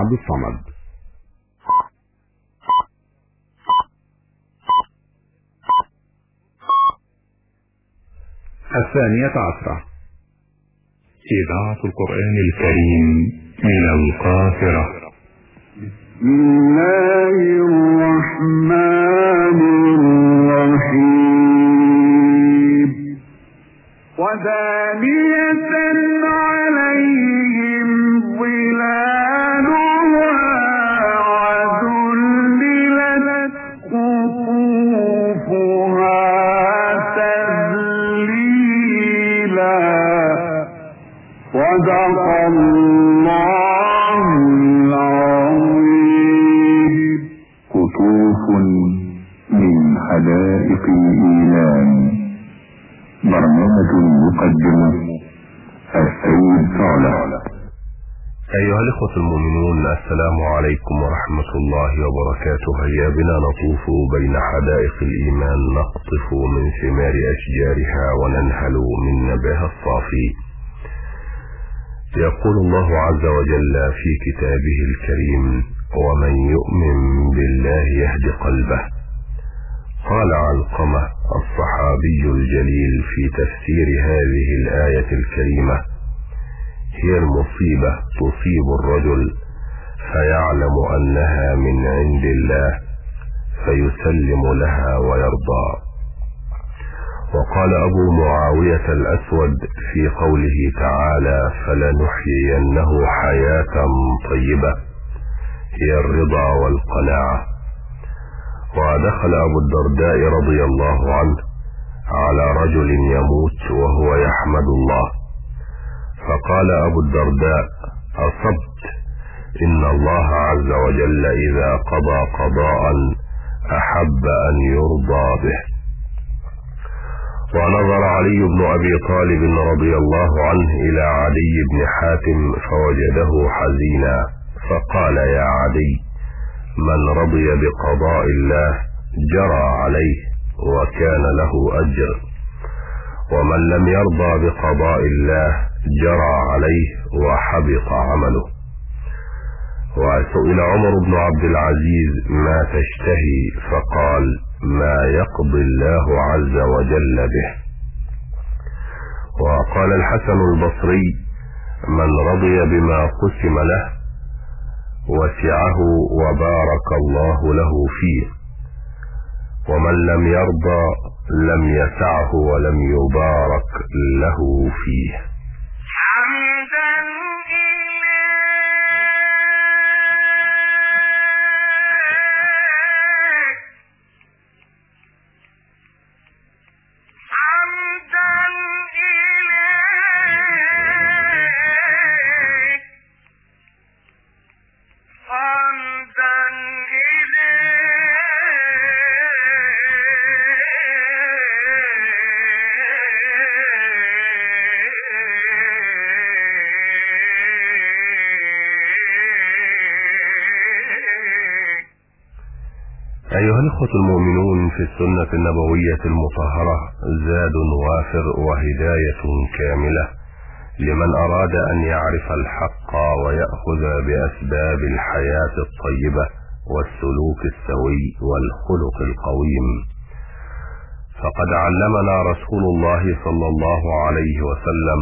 عبد الصمد. الثانية عشرة. إذاعة القرآن الكريم من القاهرة. بسم الله الرحمن الرحيم. ودانية تذليلا صدق الله العظيم. قطوف من حدائق الإيمان. برنامج يقدم السيد صالح أيها الإخوة المؤمنون السلام عليكم ورحمة الله وبركاته. هيا بنا نطوف بين حدائق الإيمان نقطف من ثمار أشجارها وننهل من نباها الصافي. يقول الله عز وجل في كتابه الكريم ومن يؤمن بالله يهد قلبه قال علقمة الصحابي الجليل في تفسير هذه الآية الكريمة هي المصيبة تصيب الرجل فيعلم أنها من عند الله فيسلم لها ويرضى. وقال أبو معاوية الأسود في قوله تعالى فلنحيينه حياة طيبة. هي الرضا والقناعة. ودخل أبو الدرداء رضي الله عنه على رجل يموت وهو يحمد الله. فقال أبو الدرداء أصبت. إن الله عز وجل إذا قضى قضاء أحب أن يرضى به. ونظر علي بن أبي طالب رضي الله عنه إلى عدي بن حاتم فوجده حزينا فقال يا عدي من رضي بقضاء الله جرى عليه وكان له أجر ومن لم يرضى بقضاء الله جرى عليه وحبط عمله. وسئل عمر بن عبد العزيز ما تشتهي فقال ما يقضي الله عز وجل به. وقال الحسن البصري من رضي بما قسم له وسعه وبارك الله له فيه. ومن لم يرضى لم يسعه ولم يبارك له فيه. أيها الأخوة المؤمنون في السنة النبوية المطهرة زاد وافر وهداية كاملة لمن أراد أن يعرف الحق ويأخذ بأسباب الحياة الطيبة والسلوك السوي والخلق القويم. فقد علمنا رسول الله صلى الله عليه وسلم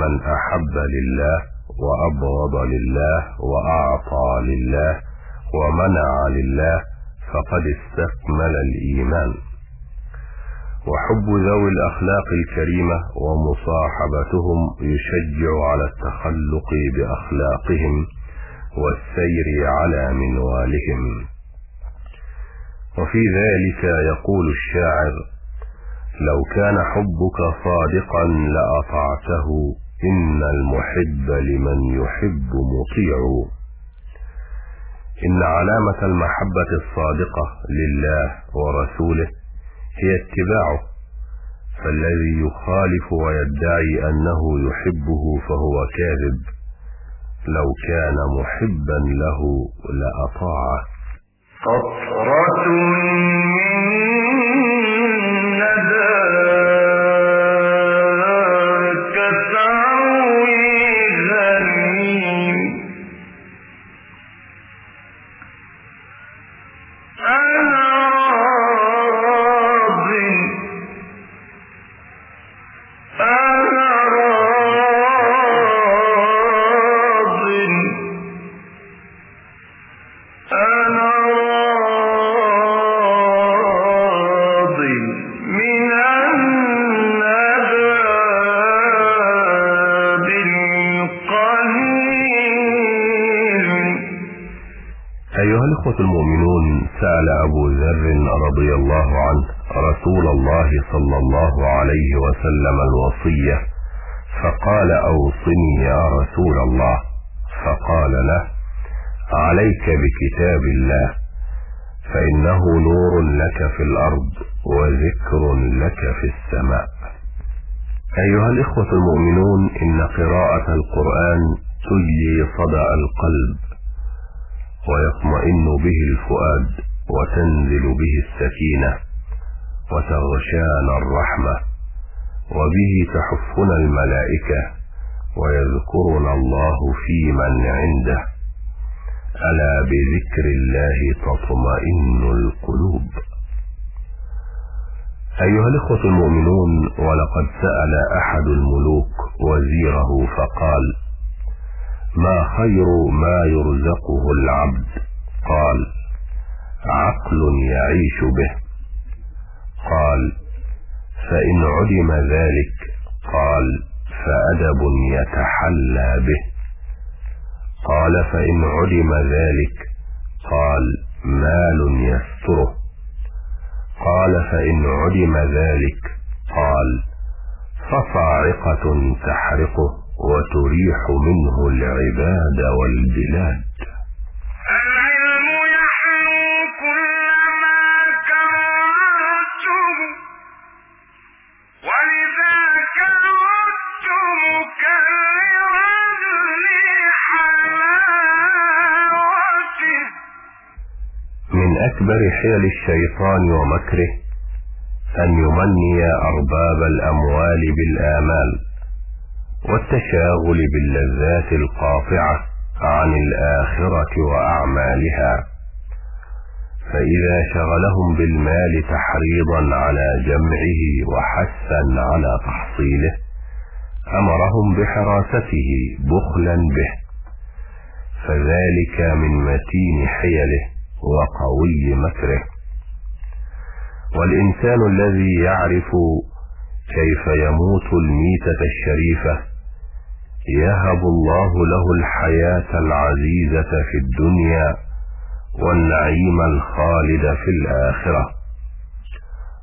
من أحب لله وأبغض لله وأعطى لله ومنع لله فقد استكمل الإيمان. وحب ذوي الأخلاق الكريمة ومصاحبتهم يشجع على التخلق بأخلاقهم والسير على منوالهم. وفي ذلك يقول الشاعر لو كان حبك صادقا لأطعته إن المحب لمن يحب مطيع. إن علامة المحبة الصادقة لله ورسوله هي اتباعه فالذي يخالف ويدعي أنه يحبه فهو كاذب. لو كان محبا له لأطاعه. صلى الله عليه وسلم الوصية فقال أوصني يا رسول الله. فقال له عليك بكتاب الله فإنه نور لك في الأرض وذكر لك في السماء. أيها الإخوة المؤمنون إن قراءة القرآن تجلي صدأ القلب ويطمئن به الفؤاد وتنزل به السكينة. وتغشانا الرحمة وبه تحفنا الملائكة ويذكرنا الله في من عنده. ألا بذكر الله تطمئن القلوب. أيها الإخوة المؤمنون ولقد سأل أحد الملوك وزيره فقال ما خير ما يرزقه العبد؟ قال عقل يعيش به. قال فإن عدم ذلك قال فأدب يتحلى به. قال فإن عدم ذلك قال مال يستره. قال فإن عدم ذلك قال فصاعقة تحرقه وتريح منه العباد والبلاد. من أكبر حيل الشيطان ومكره أن يمني أرباب الأموال بالآمال والتشاغل باللذات القاطعة عن الآخرة وأعمالها. فإذا شغلهم بالمال تحريضا على جمعه وحثا على تحصيله أمرهم بحراسته بخلا به. فذلك من متين حيله. وقوي مكره. والإنسان الذي يعرف كيف يموت الميتة الشريفة يهب الله له الحياة العزيزة في الدنيا والنعيم الخالد في الآخرة.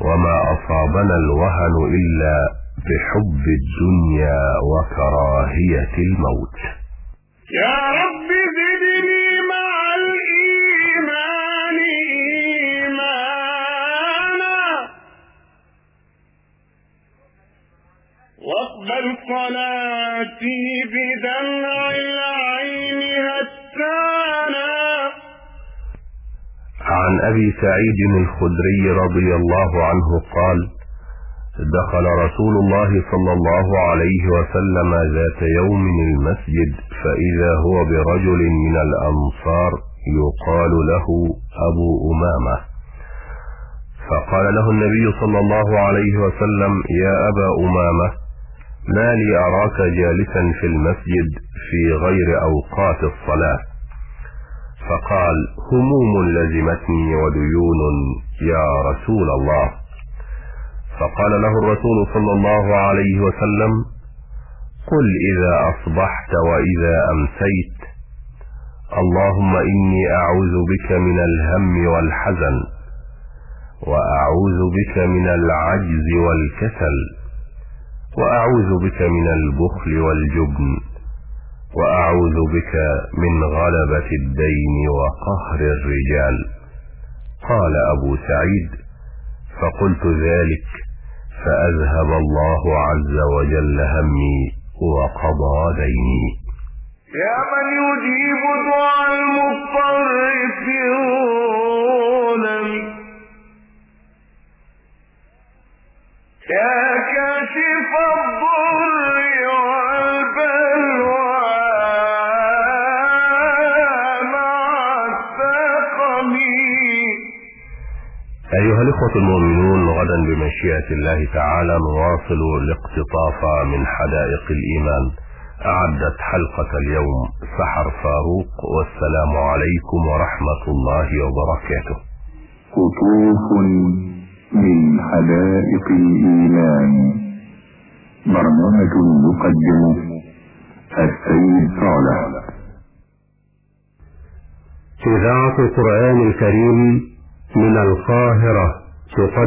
وما أصابنا الوهن إلا بحب الدنيا وكراهية الموت. يا رب زدني أبي سعيد الخدري رضي الله عنه قال دخل رسول الله صلى الله عليه وسلم ذات يوم المسجد فإذا هو برجل من الأنصار يقال له أبو أمامة. فقال له النبي صلى الله عليه وسلم يا أبا أمامة ما لي أراك جالسا في المسجد في غير أوقات الصلاة. فقال هموم لزمتني وديون يا رسول الله. فقال له الرسول صلى الله عليه وسلم قل إذا أصبحت وإذا أمسيت اللهم إني أعوذ بك من الهم والحزن وأعوذ بك من العجز والكسل وأعوذ بك من البخل والجبن. وأعوذ بك من غلبة الدين وقهر الرجال. قال أبو سعيد فقلت ذلك فأذهب الله عز وجل همي وقضى ديني. يا من يجيب دعاء المضطر في الظلم يا الإخوة المؤمنون غدا بمشيئة الله تعالى نواصل الاقتطاف من حدائق الإيمان. أعدت حلقة اليوم سحر فاروق والسلام عليكم ورحمة الله وبركاته. قطوف من حدائق الإيمان. برنامج يقدم السيد صالح. إذاعة القرآن الكريم من القاهرة. şeytan